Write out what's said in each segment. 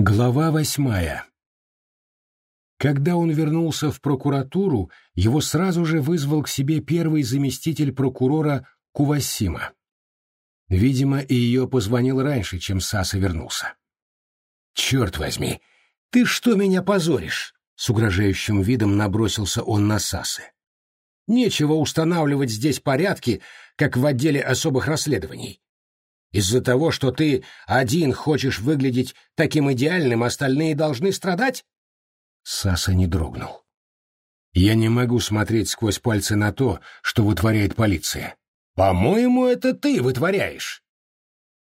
Глава восьмая. Когда он вернулся в прокуратуру, его сразу же вызвал к себе первый заместитель прокурора Кувасима. Видимо, и ее позвонил раньше, чем Саса вернулся. «Черт возьми, ты что меня позоришь?» С угрожающим видом набросился он на Сасы. «Нечего устанавливать здесь порядки, как в отделе особых расследований. Из-за того, что ты один хочешь выглядеть таким идеальным, остальные должны страдать? Саса не дрогнул. Я не могу смотреть сквозь пальцы на то, что вытворяет полиция. По-моему, это ты вытворяешь.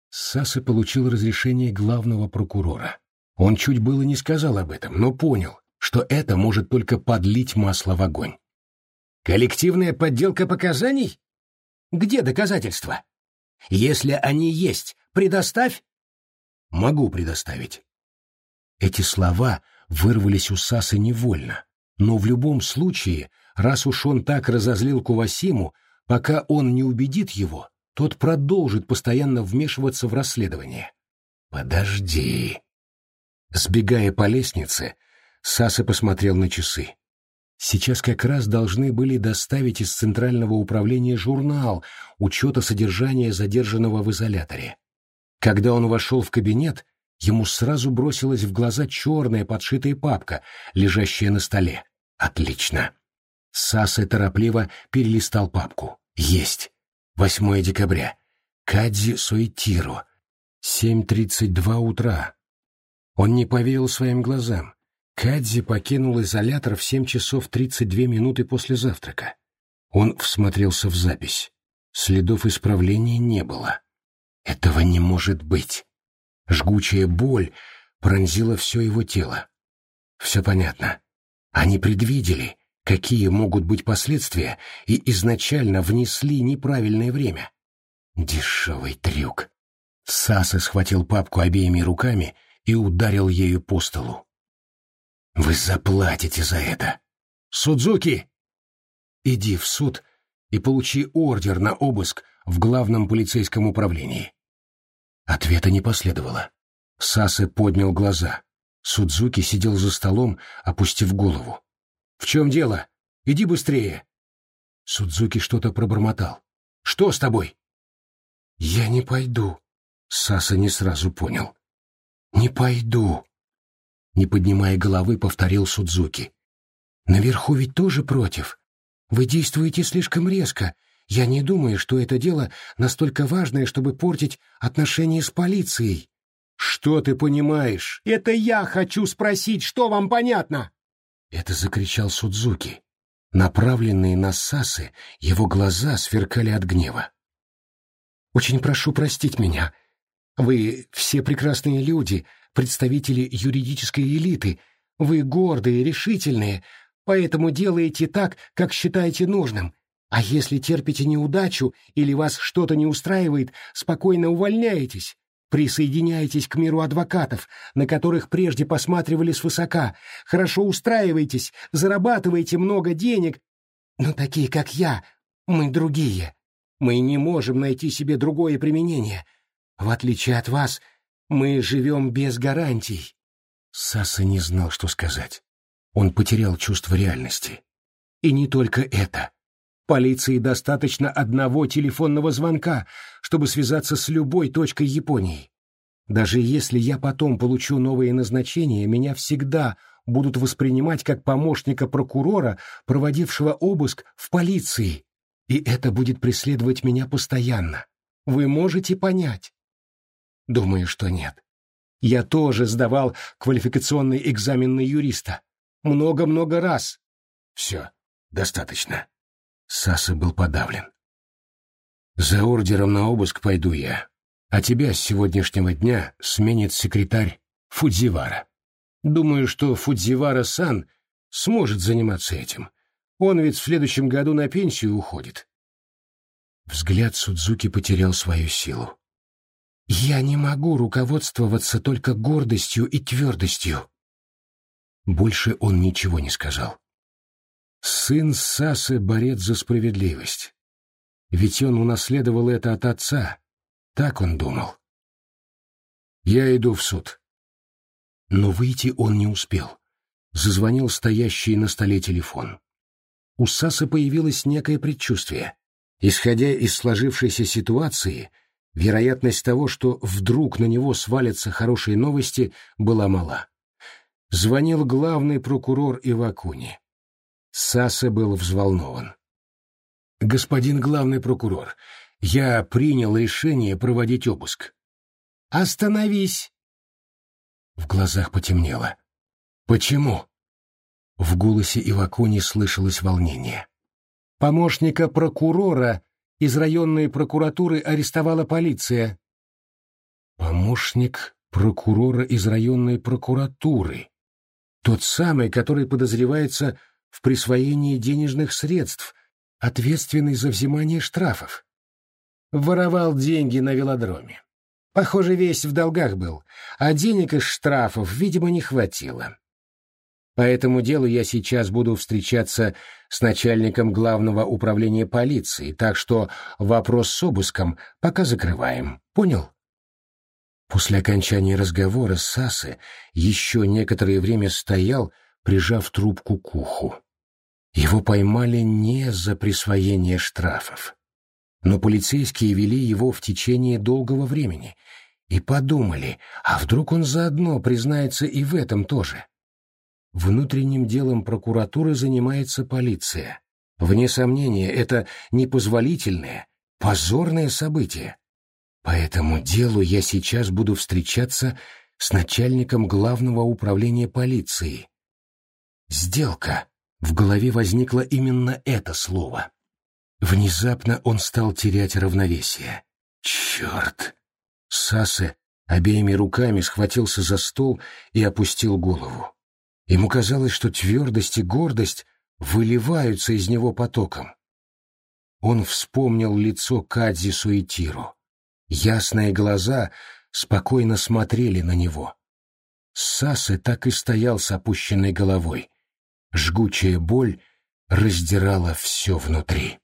Саса получил разрешение главного прокурора. Он чуть было не сказал об этом, но понял, что это может только подлить масло в огонь. Коллективная подделка показаний? Где доказательства? Если они есть, предоставь. Могу предоставить. Эти слова вырвались у Сасы невольно, но в любом случае, раз уж он так разозлил Кувасиму, пока он не убедит его, тот продолжит постоянно вмешиваться в расследование. Подожди. Сбегая по лестнице, Саса посмотрел на часы. Сейчас как раз должны были доставить из Центрального управления журнал учета содержания задержанного в изоляторе. Когда он вошел в кабинет, ему сразу бросилась в глаза черная подшитая папка, лежащая на столе. Отлично. Саса торопливо перелистал папку. Есть. 8 декабря. Кадзи Суэтиро. 7.32 утра. Он не поверил своим глазам. Кадзи покинул изолятор в семь часов тридцать две минуты после завтрака. Он всмотрелся в запись. Следов исправления не было. Этого не может быть. Жгучая боль пронзила все его тело. Все понятно. Они предвидели, какие могут быть последствия, и изначально внесли неправильное время. Дешевый трюк. Саса схватил папку обеими руками и ударил ею по столу. Вы заплатите за это. Судзуки! Иди в суд и получи ордер на обыск в главном полицейском управлении. Ответа не последовало. Сасы поднял глаза. Судзуки сидел за столом, опустив голову. «В чем дело? Иди быстрее!» Судзуки что-то пробормотал. «Что с тобой?» «Я не пойду», — Саса не сразу понял. «Не пойду» не поднимая головы, повторил Судзуки. «Наверху ведь тоже против. Вы действуете слишком резко. Я не думаю, что это дело настолько важное, чтобы портить отношения с полицией». «Что ты понимаешь? Это я хочу спросить, что вам понятно?» Это закричал Судзуки. Направленные на Сасы, его глаза сверкали от гнева. «Очень прошу простить меня. Вы все прекрасные люди, представители юридической элиты. Вы гордые, решительные, поэтому делаете так, как считаете нужным. А если терпите неудачу или вас что-то не устраивает, спокойно увольняетесь. Присоединяйтесь к миру адвокатов, на которых прежде посматривали свысока. Хорошо устраивайтесь, зарабатывайте много денег. Но такие, как я, мы другие. Мы не можем найти себе другое применение. В отличие от вас — мы живем без гарантий. Саса не знал, что сказать. Он потерял чувство реальности. И не только это. Полиции достаточно одного телефонного звонка, чтобы связаться с любой точкой Японии. Даже если я потом получу новые назначения, меня всегда будут воспринимать как помощника прокурора, проводившего обыск в полиции. И это будет преследовать меня постоянно. Вы можете понять? Думаю, что нет. Я тоже сдавал квалификационный экзамен на юриста. Много-много раз. Все, достаточно. Саса был подавлен. За ордером на обыск пойду я, а тебя с сегодняшнего дня сменит секретарь Фудзивара. Думаю, что Фудзивара-сан сможет заниматься этим. Он ведь в следующем году на пенсию уходит. Взгляд Судзуки потерял свою силу. Я не могу руководствоваться только гордостью и твердостью. Больше он ничего не сказал. Сын Сасы — борец за справедливость. Ведь он унаследовал это от отца. Так он думал. Я иду в суд. Но выйти он не успел. Зазвонил стоящий на столе телефон. У Сасы появилось некое предчувствие. Исходя из сложившейся ситуации, вероятность того, что вдруг на него свалятся хорошие новости, была мала. Звонил главный прокурор Ивакуни. Саса был взволнован. «Господин главный прокурор, я принял решение проводить обыск». «Остановись!» В глазах потемнело. «Почему?» В голосе Ивакуни слышалось волнение. «Помощника прокурора из районной прокуратуры арестовала полиция». «Помощник прокурора из районной прокуратуры. Тот самый, который подозревается в присвоении денежных средств, ответственный за взимание штрафов. Воровал деньги на велодроме. Похоже, весь в долгах был, а денег из штрафов, видимо, не хватило. По этому делу я сейчас буду встречаться с начальником главного управления полиции, так что вопрос с обыском пока закрываем. Понял? После окончания разговора Сасы еще некоторое время стоял, прижав трубку к уху. Его поймали не за присвоение штрафов. Но полицейские вели его в течение долгого времени и подумали, а вдруг он заодно признается и в этом тоже. Внутренним делом прокуратуры занимается полиция. Вне сомнения, это непозволительное, позорное событие. По этому делу я сейчас буду встречаться с начальником главного управления полиции. Сделка. В голове возникло именно это слово. Внезапно он стал терять равновесие. Черт! Сасе обеими руками схватился за стол и опустил голову. Ему казалось, что твердость и гордость выливаются из него потоком. Он вспомнил лицо Кадзи Суэтиру. Ясные глаза спокойно смотрели на него. Сасы так и стоял с опущенной головой. Жгучая боль раздирала все внутри.